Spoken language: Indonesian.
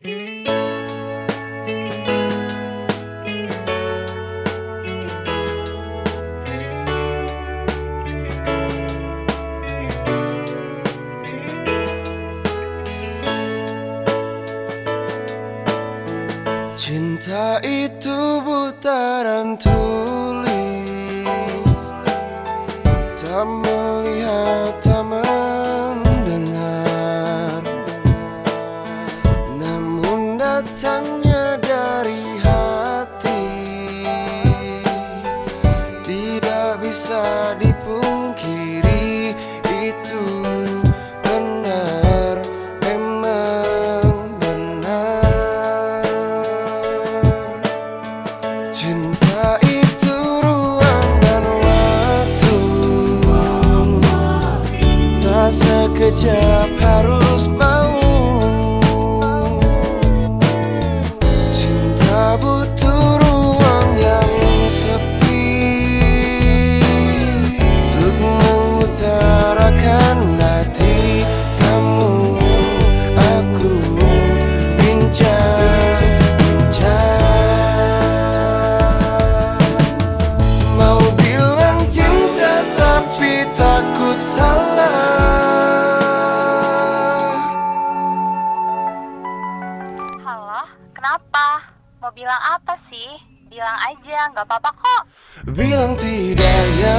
Cinta itu buta dan tuli Tak melihat, datangnya dari hati. Tidak bisa dipungkiri Itu benar, memang benar. Cinta itu ruang dan waktu. Tak sekejap harus bilang apa sih? Bilang aja, nggak apa-apa kok. Bilang tidak ya.